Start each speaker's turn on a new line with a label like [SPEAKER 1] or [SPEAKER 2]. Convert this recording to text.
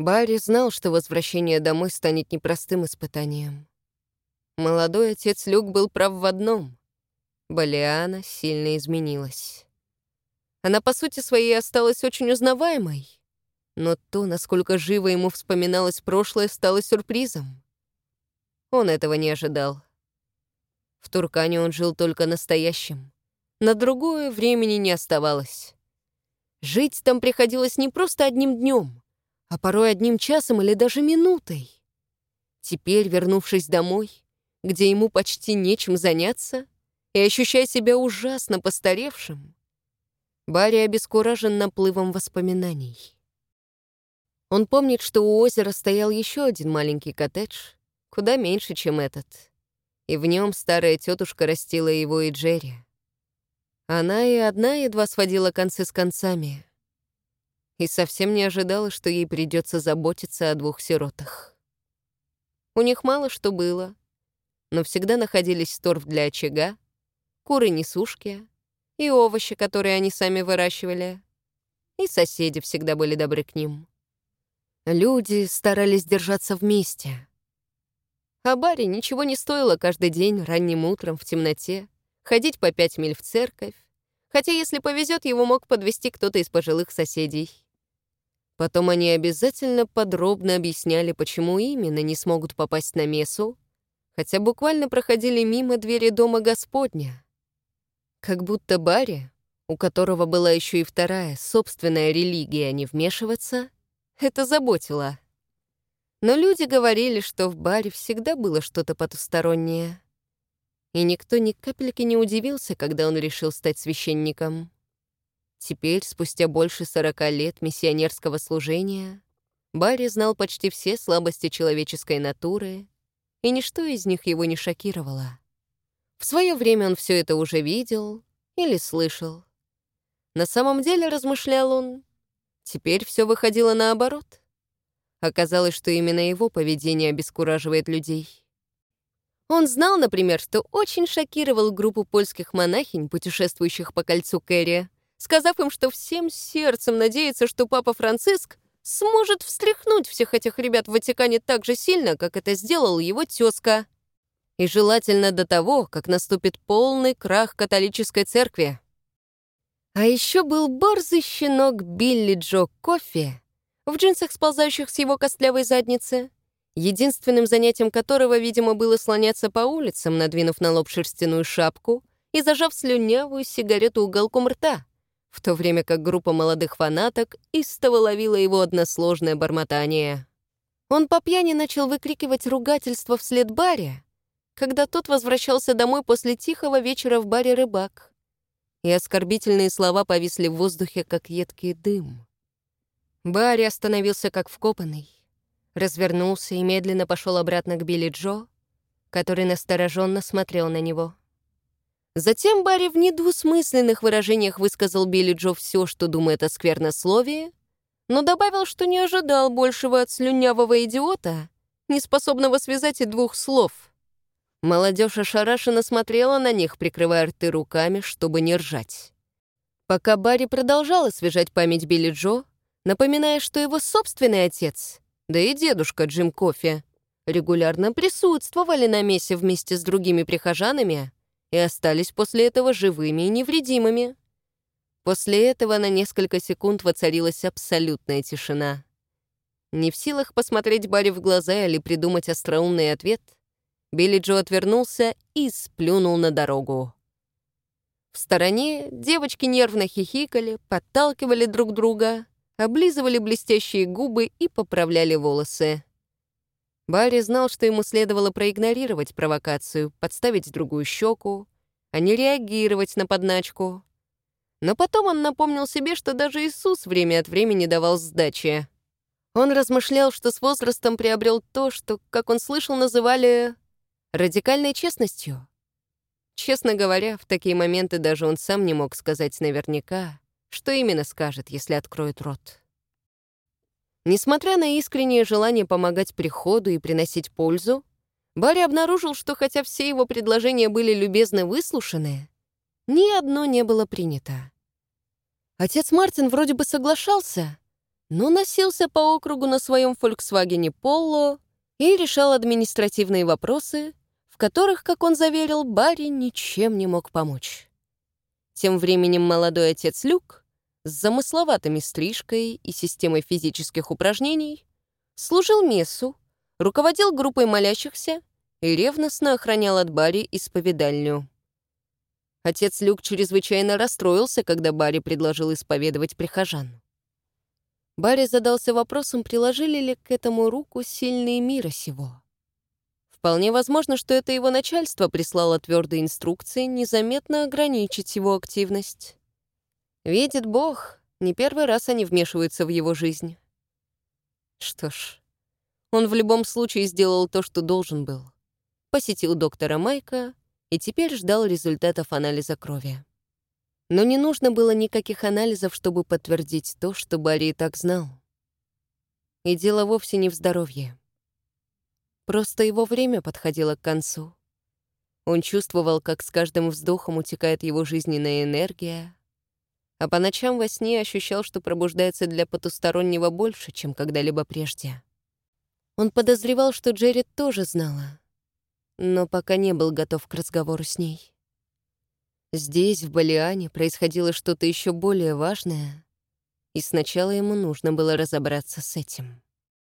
[SPEAKER 1] Барри знал, что возвращение домой станет непростым испытанием. Молодой отец Люк был прав в одном. Балиана сильно изменилась. Она, по сути своей, осталась очень узнаваемой. Но то, насколько живо ему вспоминалось прошлое, стало сюрпризом. Он этого не ожидал. В Туркане он жил только настоящим. На другое времени не оставалось. Жить там приходилось не просто одним днем, а порой одним часом или даже минутой. Теперь, вернувшись домой, где ему почти нечем заняться, и ощущая себя ужасно постаревшим, Барри обескуражен наплывом воспоминаний. Он помнит, что у озера стоял еще один маленький коттедж, куда меньше, чем этот, и в нем старая тетушка растила его и Джерри. Она и одна едва сводила концы с концами и совсем не ожидала, что ей придется заботиться о двух сиротах. У них мало что было, но всегда находились торф для очага, куры-несушки и овощи, которые они сами выращивали. И соседи всегда были добры к ним. Люди старались держаться вместе. А Барри ничего не стоило каждый день ранним утром в темноте ходить по пять миль в церковь, хотя, если повезет, его мог подвести кто-то из пожилых соседей. Потом они обязательно подробно объясняли, почему именно не смогут попасть на мессу, хотя буквально проходили мимо двери дома Господня. Как будто Барри, у которого была еще и вторая, собственная религия, а не вмешиваться, это заботило. Но люди говорили, что в баре всегда было что-то потустороннее. И никто ни капельки не удивился, когда он решил стать священником. Теперь, спустя больше сорока лет миссионерского служения, Барри знал почти все слабости человеческой натуры, и ничто из них его не шокировало. В свое время он все это уже видел или слышал. На самом деле, размышлял он, теперь все выходило наоборот. Оказалось, что именно его поведение обескураживает людей. Он знал, например, что очень шокировал группу польских монахинь, путешествующих по кольцу Кэрри, сказав им, что всем сердцем надеется, что папа Франциск сможет встряхнуть всех этих ребят в Ватикане так же сильно, как это сделал его тезка и желательно до того, как наступит полный крах католической церкви. А еще был борзый щенок Билли Джо Кофе в джинсах, сползающих с его костлявой задницы, единственным занятием которого, видимо, было слоняться по улицам, надвинув на лоб шерстяную шапку и зажав слюнявую сигарету уголком рта, в то время как группа молодых фанаток истово ловила его односложное бормотание. Он по пьяни начал выкрикивать ругательство вслед баре, когда тот возвращался домой после тихого вечера в баре «Рыбак». И оскорбительные слова повисли в воздухе, как едкий дым. Барри остановился как вкопанный, развернулся и медленно пошел обратно к Билли Джо, который настороженно смотрел на него. Затем Барри в недвусмысленных выражениях высказал Билли Джо все, что думает о сквернословии, но добавил, что не ожидал большего от слюнявого идиота, не способного связать и двух слов — Молодежь ошарашенно смотрела на них, прикрывая рты руками, чтобы не ржать. Пока Барри продолжал освежать память Билли Джо, напоминая, что его собственный отец, да и дедушка Джим Кофе, регулярно присутствовали на мессе вместе с другими прихожанами и остались после этого живыми и невредимыми. После этого на несколько секунд воцарилась абсолютная тишина. Не в силах посмотреть Барри в глаза или придумать остроумный ответ — Билли Джо отвернулся и сплюнул на дорогу. В стороне девочки нервно хихикали, подталкивали друг друга, облизывали блестящие губы и поправляли волосы. Барри знал, что ему следовало проигнорировать провокацию, подставить другую щеку, а не реагировать на подначку. Но потом он напомнил себе, что даже Иисус время от времени давал сдачи. Он размышлял, что с возрастом приобрел то, что, как он слышал, называли радикальной честностью. Честно говоря, в такие моменты даже он сам не мог сказать наверняка, что именно скажет, если откроет рот. Несмотря на искреннее желание помогать приходу и приносить пользу, Барри обнаружил, что хотя все его предложения были любезно выслушаны, ни одно не было принято. Отец Мартин вроде бы соглашался, но носился по округу на своем Volkswagen Polo и решал административные вопросы, в которых, как он заверил, Барри ничем не мог помочь. Тем временем молодой отец Люк с замысловатыми стрижкой и системой физических упражнений служил мессу, руководил группой молящихся и ревностно охранял от Барри исповедальню. Отец Люк чрезвычайно расстроился, когда Барри предложил исповедовать прихожан. Барри задался вопросом, приложили ли к этому руку сильные мира сего. Вполне возможно, что это его начальство прислало твердые инструкции незаметно ограничить его активность. Видит Бог, не первый раз они вмешиваются в его жизнь. Что ж, он в любом случае сделал то, что должен был. Посетил доктора Майка и теперь ждал результатов анализа крови. Но не нужно было никаких анализов, чтобы подтвердить то, что Барри и так знал. И дело вовсе не в здоровье. Просто его время подходило к концу. Он чувствовал, как с каждым вздохом утекает его жизненная энергия, а по ночам во сне ощущал, что пробуждается для потустороннего больше, чем когда-либо прежде. Он подозревал, что Джерри тоже знала, но пока не был готов к разговору с ней. Здесь, в Балиане, происходило что-то еще более важное, и сначала ему нужно было разобраться с этим.